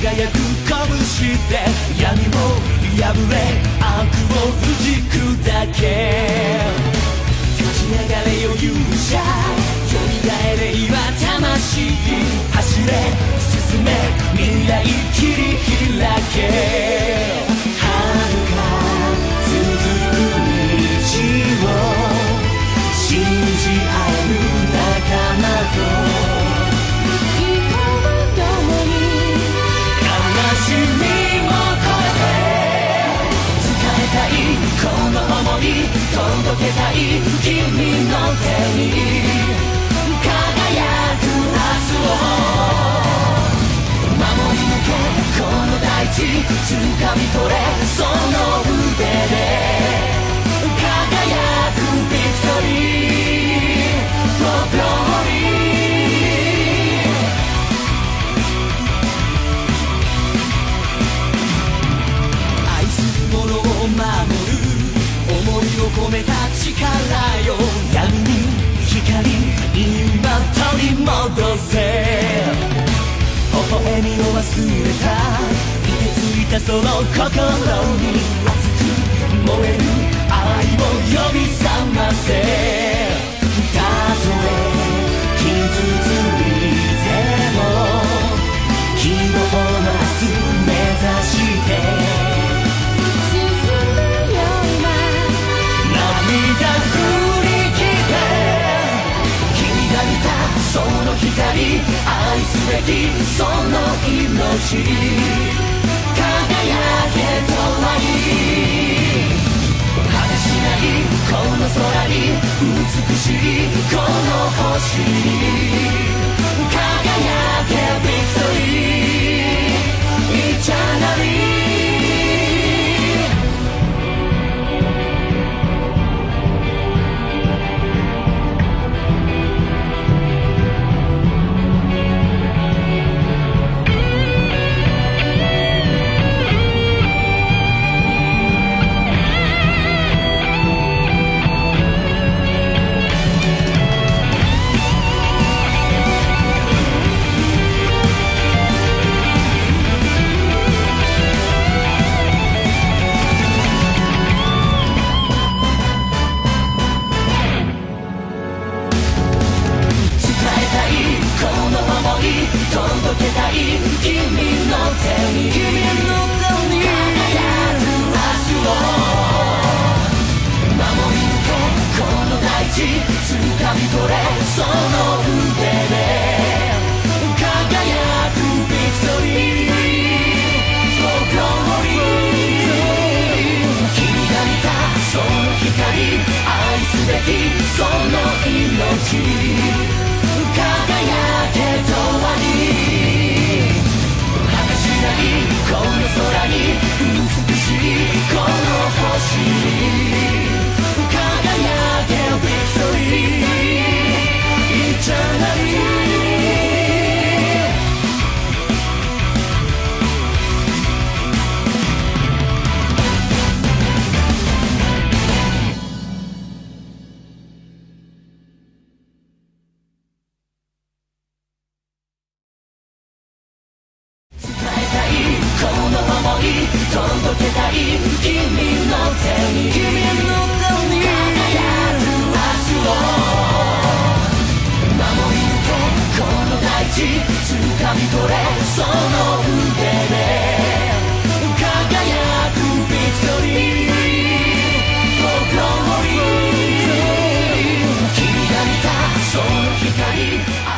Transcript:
輝く拳で闇も破れ悪を打ち砕け。立ち流れよ勇者。蘇れ岩魂。走れ進め未来切り開け。届けたい君の手に輝く明日を。守り抜けこの大地掴み取れ。込めた力よ。闇に光今取り戻せ。微笑みを忘れた。凍てついたその心に。すべきその命。輝けとはに果てしないこの空に美しいこの星。掴み取れその腕で輝くビクトリー For glory 君が見たその光愛すべきその命掴み取れその腕で輝くビクトリーも glory 君が見たその光